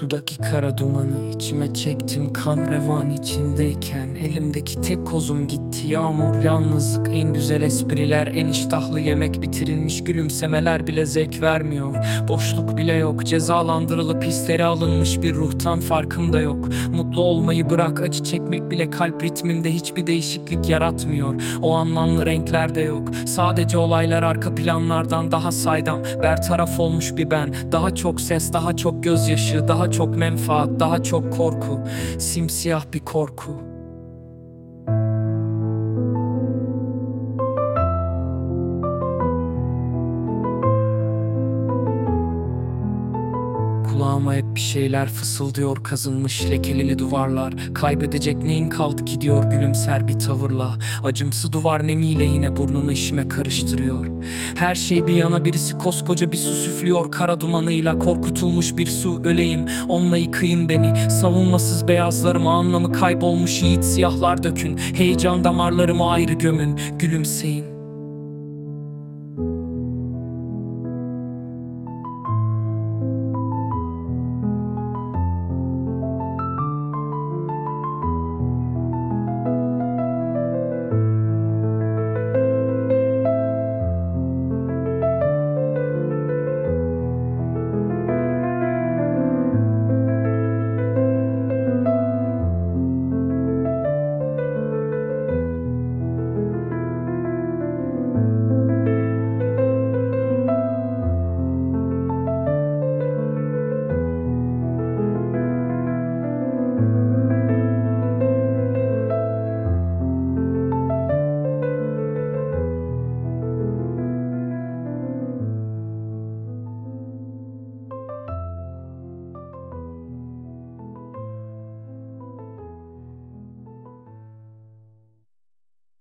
Sudaki kara dumanı içime çektim. Kan revan içindeyken Elimdeki tek kozum gitti. Yağmur yalnızlık En güzel espriler en iştahlı yemek bitirilmiş. Gülümsemeler bile zevk vermiyor. Boşluk bile yok. Cezalandırılıp hisleri alınmış bir ruhtan farkım da yok. Mutlu olmayı bırak acı çekmek bile kalp ritminde hiçbir değişiklik yaratmıyor. O anlamlı renkler de yok. Sadece olaylar arka planlardan daha saydam Bertaraf olmuş bir ben. Daha çok ses daha çok gözyaşı Daha çok menfaat daha çok korku. Simsiyah bir korku Kulağıma hep bir şeyler fısıldıyor kazınmış lekelili duvarlar. Kaybedecek neyin kaldı ki diyor gülümser bir tavırla. Acımsı duvar nemiyle yine burnunu işime karıştırıyor. Her şey bir yana birisi koskoca bir su süflüyor. Kara dumanıyla korkutulmuş bir su öleyim Onunla yıkayın beni. Savunmasız beyazlarıma anlamı kaybolmuş yiğit siyahlar dökün. Heyecan damarlarımı ayrı gömün gülümseyin